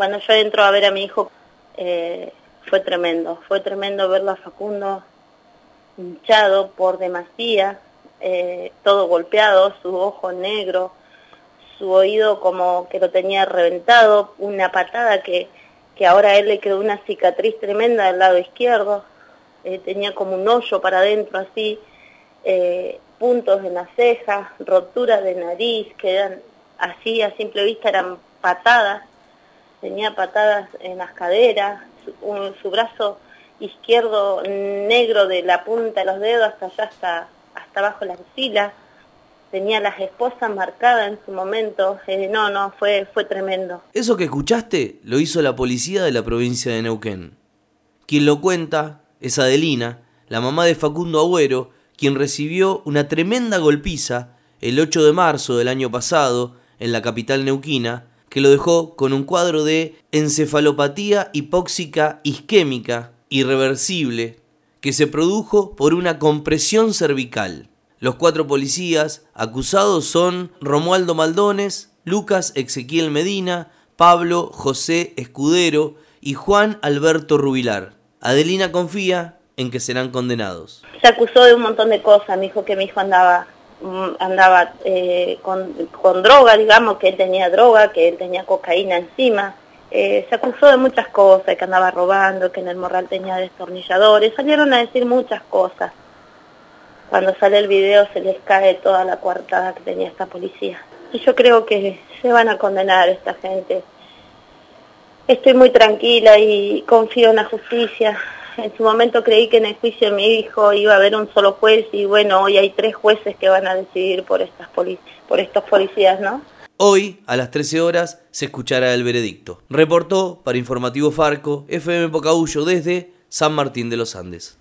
Cuando yo entro a ver a mi hijo, eh, fue tremendo, fue tremendo verlo a Facundo hinchado por demasía, eh, todo golpeado, su ojo negro, su oído como que lo tenía reventado, una patada que, que ahora a él le quedó una cicatriz tremenda del lado izquierdo, eh, tenía como un hoyo para adentro así, eh, puntos en las cejas, rotura de nariz, que eran así a simple vista eran patadas, tenía patadas en las caderas, su, su brazo izquierdo negro de la punta de los dedos hasta allá, hasta, hasta abajo la axila. Tenía las esposas marcadas en su momento. Eh, no, no, fue, fue tremendo. Eso que escuchaste lo hizo la policía de la provincia de Neuquén. Quien lo cuenta es Adelina, la mamá de Facundo Agüero, quien recibió una tremenda golpiza el 8 de marzo del año pasado en la capital neuquina, que lo dejó con un cuadro de encefalopatía hipóxica isquémica irreversible que se produjo por una compresión cervical. Los cuatro policías acusados son Romualdo Maldones, Lucas Ezequiel Medina, Pablo José Escudero y Juan Alberto Rubilar. Adelina confía en que serán condenados. Se acusó de un montón de cosas, me dijo que mi hijo andaba andaba eh, con, con droga, digamos, que él tenía droga, que él tenía cocaína encima, eh, se acusó de muchas cosas, que andaba robando, que en el morral tenía destornilladores, salieron a decir muchas cosas. Cuando sale el video se les cae toda la coartada que tenía esta policía. Y yo creo que se van a condenar esta gente. Estoy muy tranquila y confío en la justicia. En su momento creí que en el juicio de mi hijo iba a haber un solo juez y bueno, hoy hay tres jueces que van a decidir por, estas por estos policías, ¿no? Hoy, a las 13 horas, se escuchará el veredicto. Reportó para Informativo Farco, FM Pocahuyo desde San Martín de los Andes.